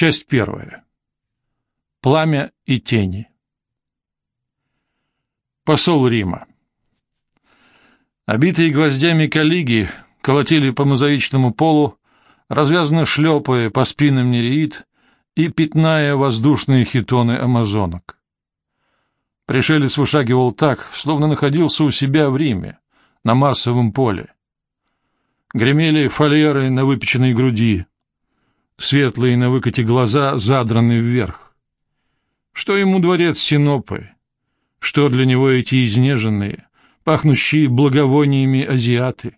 Часть первая. Пламя и тени. Посол Рима. Обитые гвоздями коллеги колотили по мозаичному полу, развязно шлепая по спинам нереид и пятная воздушные хитоны амазонок. Пришелец вышагивал так, словно находился у себя в Риме, на Марсовом поле. Гремели фалеры на выпеченной груди, светлые на выкате глаза задраны вверх. Что ему дворец Синопы? Что для него эти изнеженные, пахнущие благовониями азиаты?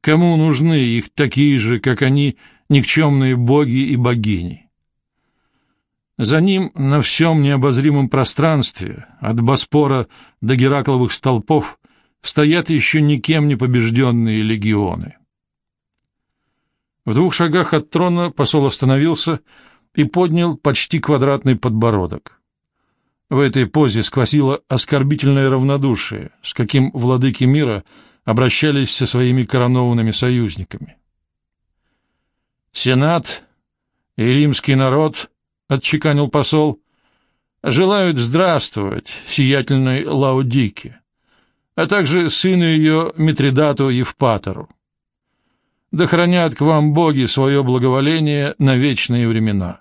Кому нужны их такие же, как они, никчемные боги и богини? За ним на всем необозримом пространстве, от Боспора до Геракловых столпов, стоят еще никем не побежденные легионы. В двух шагах от трона посол остановился и поднял почти квадратный подбородок. В этой позе сквозило оскорбительное равнодушие, с каким владыки мира обращались со своими коронованными союзниками. «Сенат и римский народ», — отчеканил посол, — «желают здравствовать сиятельной Лаудике, а также сыну ее Митридату Евпатору да хранят к вам боги свое благоволение на вечные времена.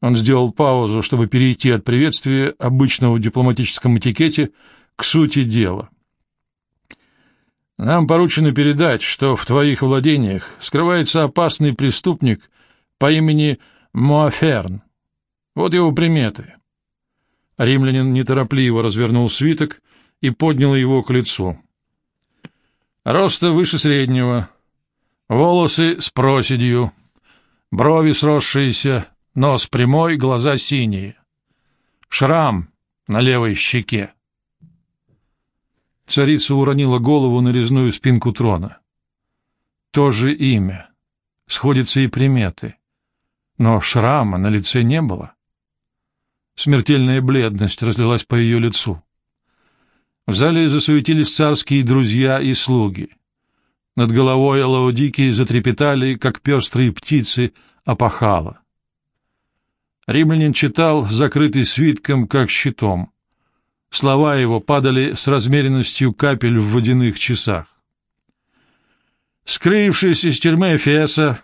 Он сделал паузу, чтобы перейти от приветствия, обычного в дипломатическом этикете, к сути дела. Нам поручено передать, что в твоих владениях скрывается опасный преступник по имени Моаферн. Вот его приметы. Римлянин неторопливо развернул свиток и поднял его к лицу. Роста выше среднего, волосы с проседью, брови сросшиеся, нос прямой, глаза синие. Шрам на левой щеке. Царица уронила голову на резную спинку трона. То же имя. Сходятся и приметы. Но шрама на лице не было. Смертельная бледность разлилась по ее лицу. В зале засуетились царские друзья и слуги. Над головой Лаудики затрепетали, как пестрые птицы, опахала. Римлянин читал, закрытый свитком, как щитом. Слова его падали с размеренностью капель в водяных часах. Скрывшись из тюрьмы Эфеса,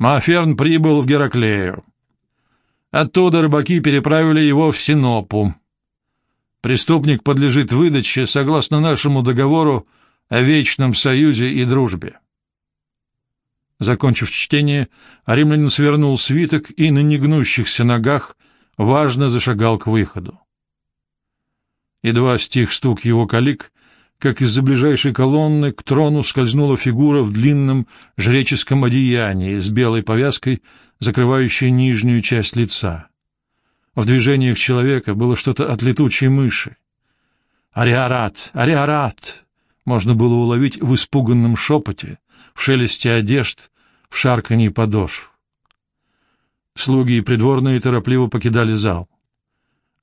Маферн прибыл в Гераклею. Оттуда рыбаки переправили его в Синопу. Преступник подлежит выдаче согласно нашему договору о вечном союзе и дружбе. Закончив чтение, римлянин свернул свиток и на негнущихся ногах важно зашагал к выходу. Едва стих стук его калик, как из-за ближайшей колонны к трону скользнула фигура в длинном жреческом одеянии с белой повязкой, закрывающей нижнюю часть лица. В движениях человека было что-то от летучей мыши. «Ариарат! Ариарат!» можно было уловить в испуганном шепоте, в шелесте одежд, в шарканье подошв. Слуги и придворные торопливо покидали зал.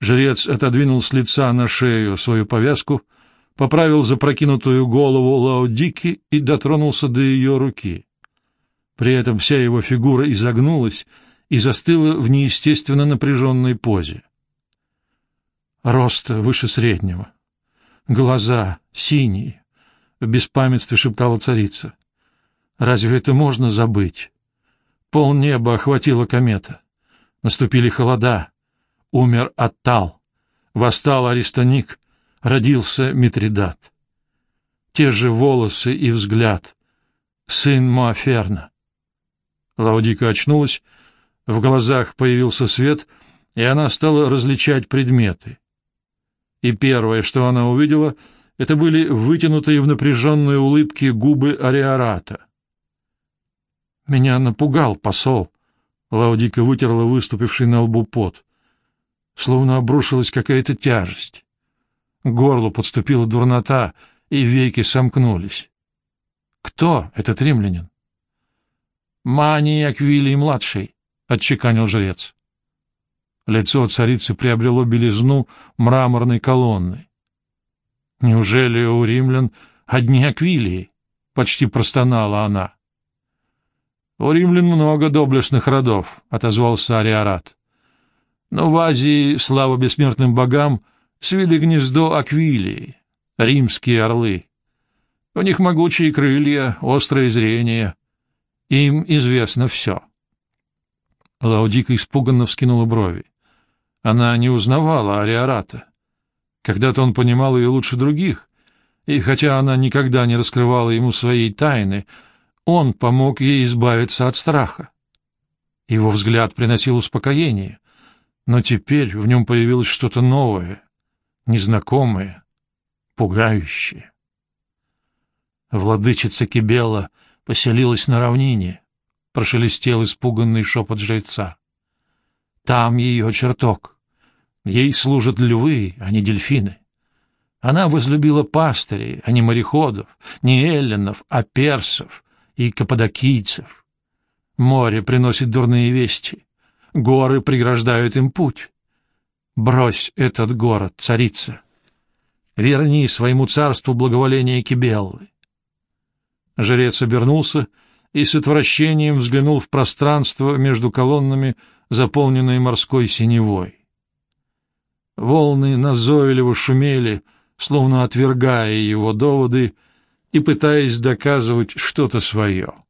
Жрец отодвинул с лица на шею свою повязку, поправил запрокинутую голову Лаодики и дотронулся до ее руки. При этом вся его фигура изогнулась, и застыла в неестественно напряженной позе. Рост выше среднего. Глаза синие. В беспамятстве шептала царица. Разве это можно забыть? Пол неба охватила комета. Наступили холода. Умер Аттал. Восстал Аристоник. Родился Митридат. Те же волосы и взгляд. Сын Моаферна. Лаудика очнулась в глазах появился свет, и она стала различать предметы. И первое, что она увидела, это были вытянутые в напряженной улыбке губы Ариарата. «Меня напугал посол», — Лаудика вытерла выступивший на лбу пот. Словно обрушилась какая-то тяжесть. К горлу подступила дурнота, и веки сомкнулись. «Кто этот римлянин?» «Мания Аквилий-младший», — отчеканил жрец. Лицо царицы приобрело белизну мраморной колонны. «Неужели у римлян одни аквилии?» — почти простонала она. — У римлян много доблестных родов, — отозвался Ариарат. — Но в Азии, слава бессмертным богам, свели гнездо Аквилии, римские орлы. У них могучие крылья, острое зрение. Им известно все. Лаудика испуганно вскинула брови. Она не узнавала Ариарата. Когда-то он понимал ее лучше других, и хотя она никогда не раскрывала ему своей тайны, он помог ей избавиться от страха. Его взгляд приносил успокоение, но теперь в нем появилось что-то новое, незнакомое, пугающее. Владычица Кибела поселилась на равнине, прошелестел испуганный шепот жреца. Там ее чертог. Ей служат львы, а не дельфины. Она возлюбила пастырей, а не мореходов, не эллинов, а персов и каппадокийцев. Море приносит дурные вести, горы преграждают им путь. Брось этот город, царица. Верни своему царству благоволение Кибеллы. Жрец обернулся и с отвращением взглянул в пространство между колоннами, заполненное морской синевой. Волны назойливо шумели, словно отвергая его доводы и пытаясь доказывать что-то свое.